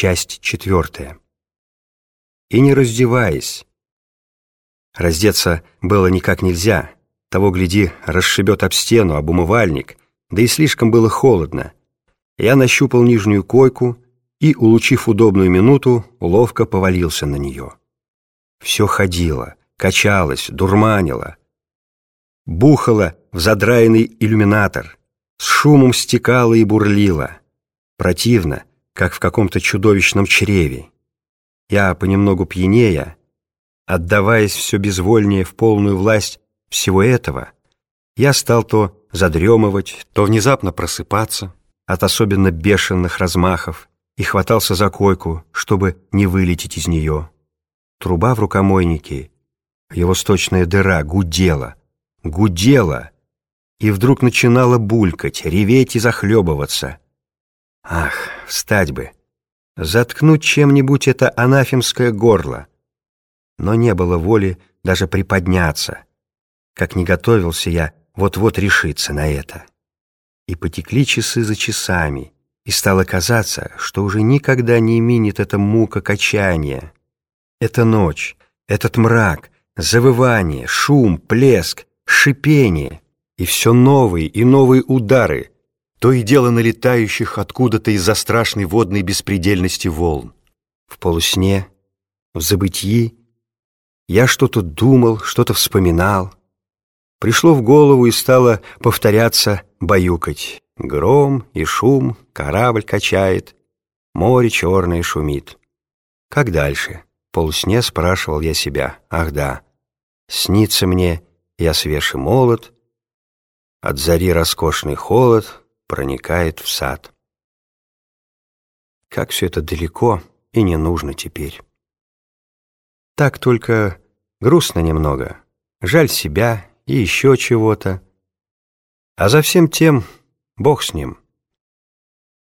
Часть четвертая. И не раздеваясь. Раздеться было никак нельзя. Того, гляди, расшибет об стену, об умывальник. Да и слишком было холодно. Я нащупал нижнюю койку и, улучив удобную минуту, ловко повалился на нее. Все ходило, качалось, дурманило. Бухало в задраенный иллюминатор, с шумом стекало и бурлило. Противно, как в каком-то чудовищном чреве. Я, понемногу пьянея, отдаваясь все безвольнее в полную власть всего этого, я стал то задремывать, то внезапно просыпаться от особенно бешеных размахов и хватался за койку, чтобы не вылететь из нее. Труба в рукомойнике, его сточная дыра гудела, гудела, и вдруг начинала булькать, реветь и захлебываться. Ах, встать бы, заткнуть чем-нибудь это анафемское горло. Но не было воли даже приподняться, как не готовился я вот-вот решиться на это. И потекли часы за часами, и стало казаться, что уже никогда не минит эта мука качания. Эта ночь, этот мрак, завывание, шум, плеск, шипение и все новые и новые удары — то и дело налетающих откуда-то из-за страшной водной беспредельности волн. В полусне, в забытии, я что-то думал, что-то вспоминал. Пришло в голову и стало повторяться, баюкать. Гром и шум, корабль качает, море черное шумит. Как дальше? Полусне спрашивал я себя. Ах да, снится мне, я свеж и от зари роскошный холод — проникает в сад. Как все это далеко и не нужно теперь. Так только грустно немного, жаль себя и еще чего-то. А за всем тем Бог с ним.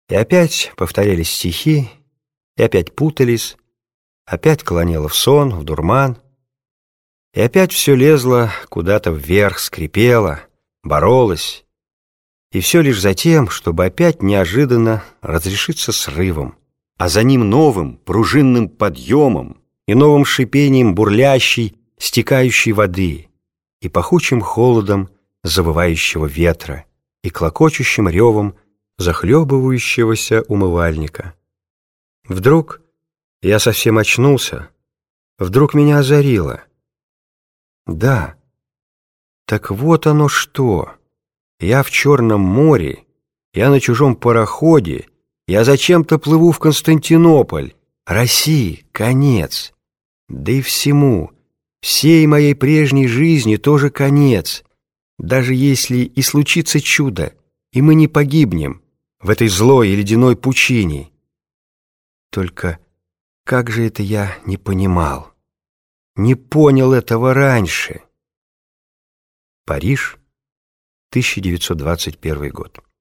И опять повторялись стихи, и опять путались, опять клонило в сон, в дурман, и опять все лезло куда-то вверх, скрипело, боролось, и все лишь за тем, чтобы опять неожиданно разрешиться срывом, а за ним новым пружинным подъемом и новым шипением бурлящей, стекающей воды и пахучим холодом завывающего ветра и клокочущим ревом захлебывающегося умывальника. Вдруг я совсем очнулся, вдруг меня озарило. Да, так вот оно что... Я в Черном море, я на чужом пароходе, я зачем-то плыву в Константинополь. России конец. Да и всему, всей моей прежней жизни тоже конец. Даже если и случится чудо, и мы не погибнем в этой злой и ледяной пучине. Только как же это я не понимал? Не понял этого раньше. Париж — 1921 год.